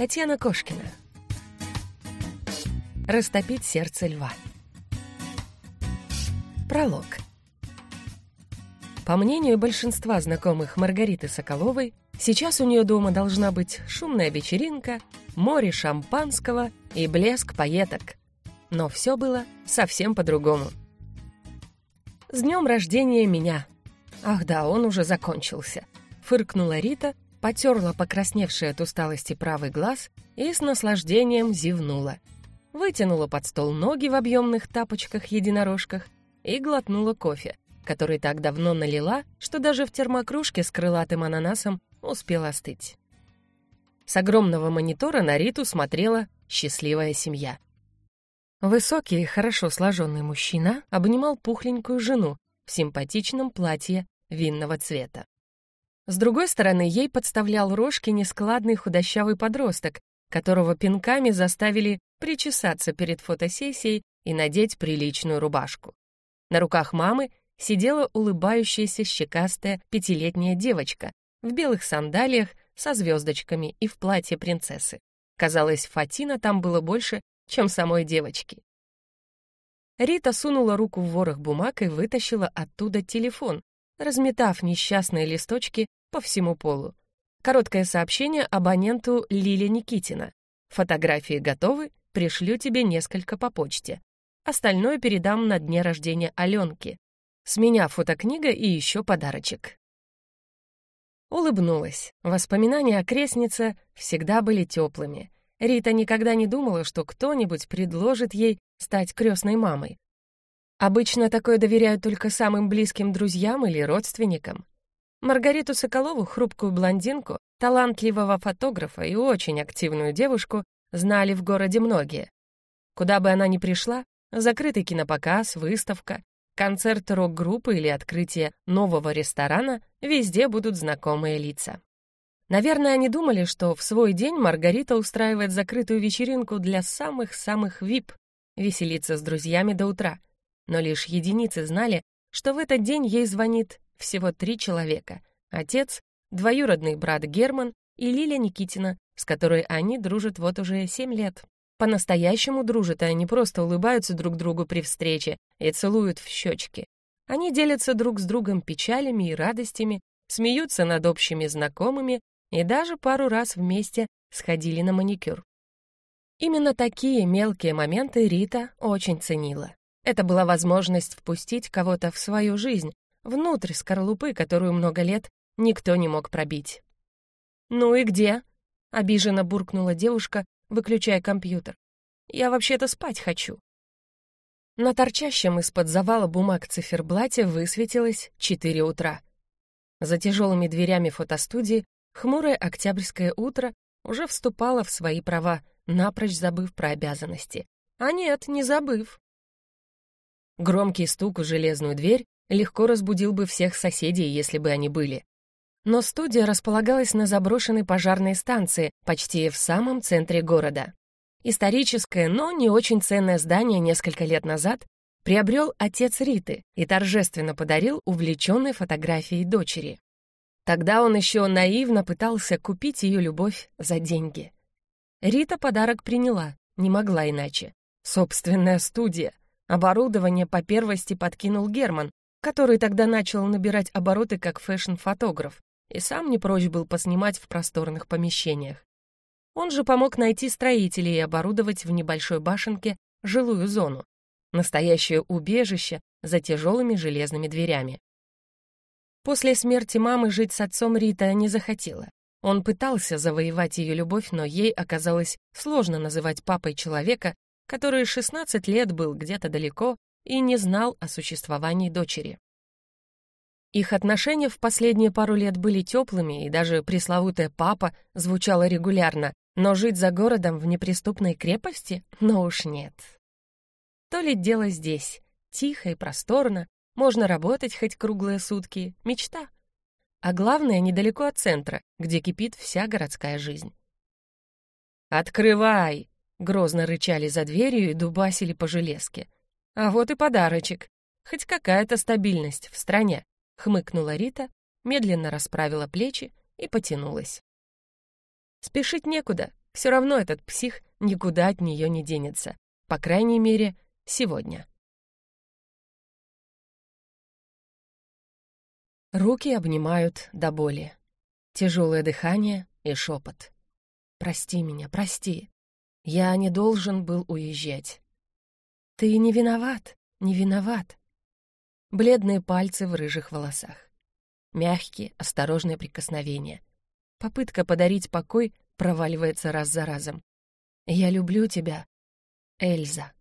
Татьяна Кошкина. Растопить сердце льва. Пролог. По мнению большинства знакомых Маргариты Соколовой, сейчас у нее дома должна быть шумная вечеринка, море шампанского и блеск поеток. Но все было совсем по-другому. «С днем рождения меня!» «Ах да, он уже закончился!» — фыркнула Рита, потерла покрасневший от усталости правый глаз и с наслаждением зевнула. Вытянула под стол ноги в объемных тапочках-единорожках и глотнула кофе, который так давно налила, что даже в термокружке с крылатым ананасом успел остыть. С огромного монитора на Риту смотрела счастливая семья. Высокий, хорошо сложенный мужчина обнимал пухленькую жену в симпатичном платье винного цвета. С другой стороны, ей подставлял рожки нескладный худощавый подросток, которого пинками заставили причесаться перед фотосессией и надеть приличную рубашку. На руках мамы сидела улыбающаяся щекастая пятилетняя девочка в белых сандалиях со звездочками и в платье принцессы. Казалось, Фатина там было больше, чем самой девочки. Рита сунула руку в ворох бумаг и вытащила оттуда телефон, разметав несчастные листочки по всему полу. Короткое сообщение абоненту Лилия Никитина. Фотографии готовы, пришлю тебе несколько по почте. Остальное передам на дне рождения Аленки. С меня фотокнига и еще подарочек. Улыбнулась. Воспоминания о крестнице всегда были теплыми. Рита никогда не думала, что кто-нибудь предложит ей стать крестной мамой. Обычно такое доверяют только самым близким друзьям или родственникам. Маргариту Соколову, хрупкую блондинку, талантливого фотографа и очень активную девушку, знали в городе многие. Куда бы она ни пришла, закрытый кинопоказ, выставка, концерт рок-группы или открытие нового ресторана, везде будут знакомые лица. Наверное, они думали, что в свой день Маргарита устраивает закрытую вечеринку для самых-самых вип, веселиться с друзьями до утра. Но лишь единицы знали, что в этот день ей звонит всего три человека — отец, двоюродный брат Герман и Лиля Никитина, с которой они дружат вот уже семь лет. По-настоящему дружат, и они просто улыбаются друг другу при встрече и целуют в щечки. Они делятся друг с другом печалями и радостями, смеются над общими знакомыми и даже пару раз вместе сходили на маникюр. Именно такие мелкие моменты Рита очень ценила. Это была возможность впустить кого-то в свою жизнь, внутрь скорлупы, которую много лет никто не мог пробить. «Ну и где?» — обиженно буркнула девушка, выключая компьютер. «Я вообще-то спать хочу». На торчащем из-под завала бумаг циферблате высветилось 4 утра. За тяжелыми дверями фотостудии Хмурое октябрьское утро уже вступало в свои права, напрочь забыв про обязанности. А нет, не забыв. Громкий стук в железную дверь легко разбудил бы всех соседей, если бы они были. Но студия располагалась на заброшенной пожарной станции, почти в самом центре города. Историческое, но не очень ценное здание несколько лет назад приобрел отец Риты и торжественно подарил увлеченной фотографией дочери. Тогда он еще наивно пытался купить ее любовь за деньги. Рита подарок приняла, не могла иначе. Собственная студия. Оборудование по первости подкинул Герман, который тогда начал набирать обороты как фэшн-фотограф и сам не прочь был поснимать в просторных помещениях. Он же помог найти строителей и оборудовать в небольшой башенке жилую зону. Настоящее убежище за тяжелыми железными дверями. После смерти мамы жить с отцом Рита не захотела. Он пытался завоевать ее любовь, но ей оказалось сложно называть папой человека, который 16 лет был где-то далеко и не знал о существовании дочери. Их отношения в последние пару лет были теплыми, и даже пресловутая «папа» звучало регулярно, но жить за городом в неприступной крепости? Ну уж нет. То ли дело здесь, тихо и просторно, можно работать хоть круглые сутки. Мечта. А главное, недалеко от центра, где кипит вся городская жизнь. «Открывай!» — грозно рычали за дверью и дубасили по железке. «А вот и подарочек. Хоть какая-то стабильность в стране», — хмыкнула Рита, медленно расправила плечи и потянулась. Спешить некуда. Все равно этот псих никуда от нее не денется. По крайней мере, сегодня. Руки обнимают до боли. Тяжелое дыхание и шепот. «Прости меня, прости. Я не должен был уезжать». «Ты не виноват, не виноват». Бледные пальцы в рыжих волосах. Мягкие, осторожные прикосновения. Попытка подарить покой проваливается раз за разом. «Я люблю тебя, Эльза».